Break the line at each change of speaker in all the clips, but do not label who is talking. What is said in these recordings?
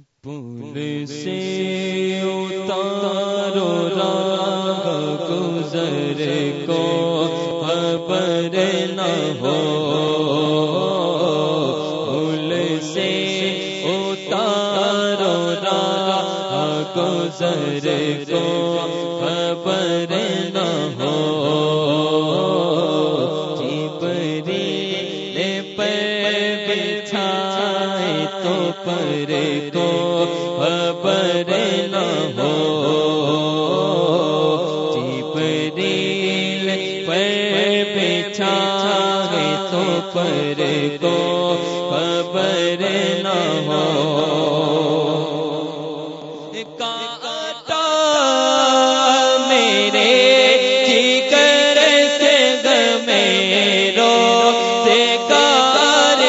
پل سے اتارو راہ گزر کو خبر نہ ہو۔ پل سے اتارو راہ گزر کو خبر نہ ہو۔ جبریل پر بچھائے تو پر کو جبریل پر بچھائے تو پر کو خبر نہ ہو۔ کاٹا میرے جگر سے گمیرو سے کار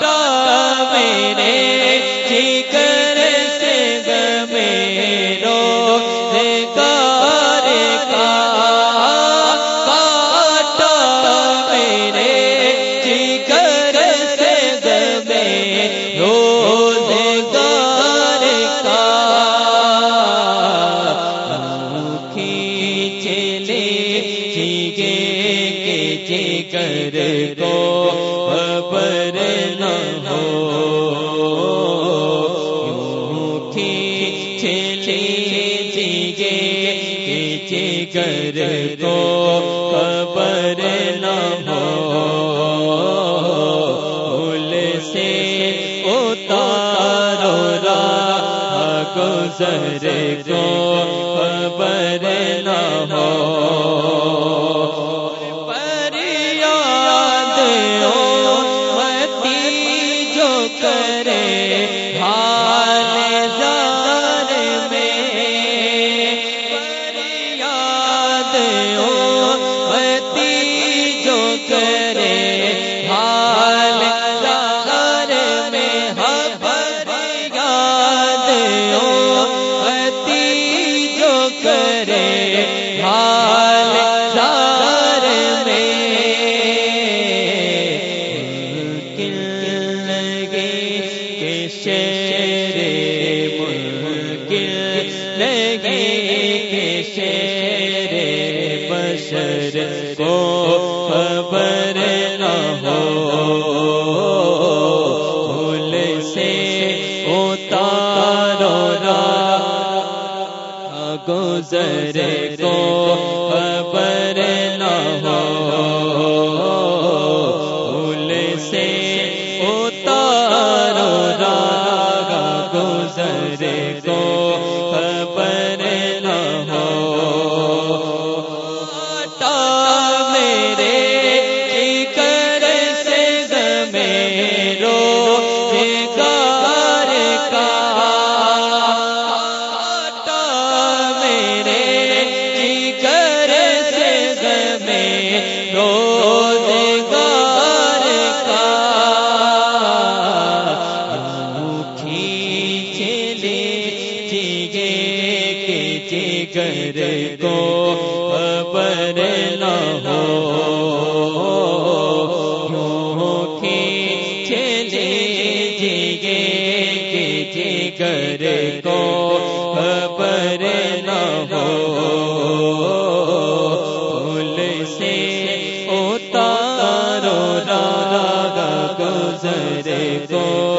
کاٹا میرے لے کے جگر کو خبر نہ ہو یوں کھینچ لے کو خبر نہ ہو سے اتارو راہ گزر کو خبر نہ ہو۔ پر یاد متی جو کرے۔ لگے کہ شیر بشر کو خبر نہ ہو۔ بھول سے اتارو راہ گزر کو خبر نہ ہو۔ بھول سے اتارو جگر کو خبر نہ ہو۔ یوں جگے کے جگر کو خبر نہ ہو۔ بھول سے گزر کو۔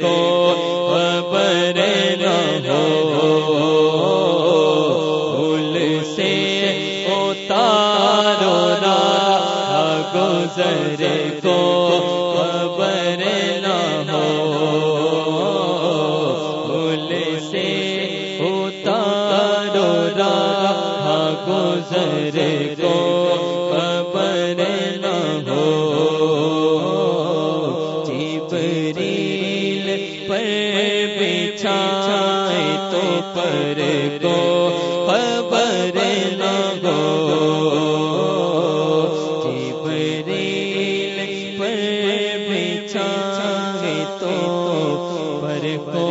کو خبر نہ ہو۔ بھول سے اتارو راہ گزر کو خبر نہ ہو۔ سے اتارو راہ گزر کو بچھائے تو پر گو خبر نہ گو جبریل پر بچھائے تو پر گو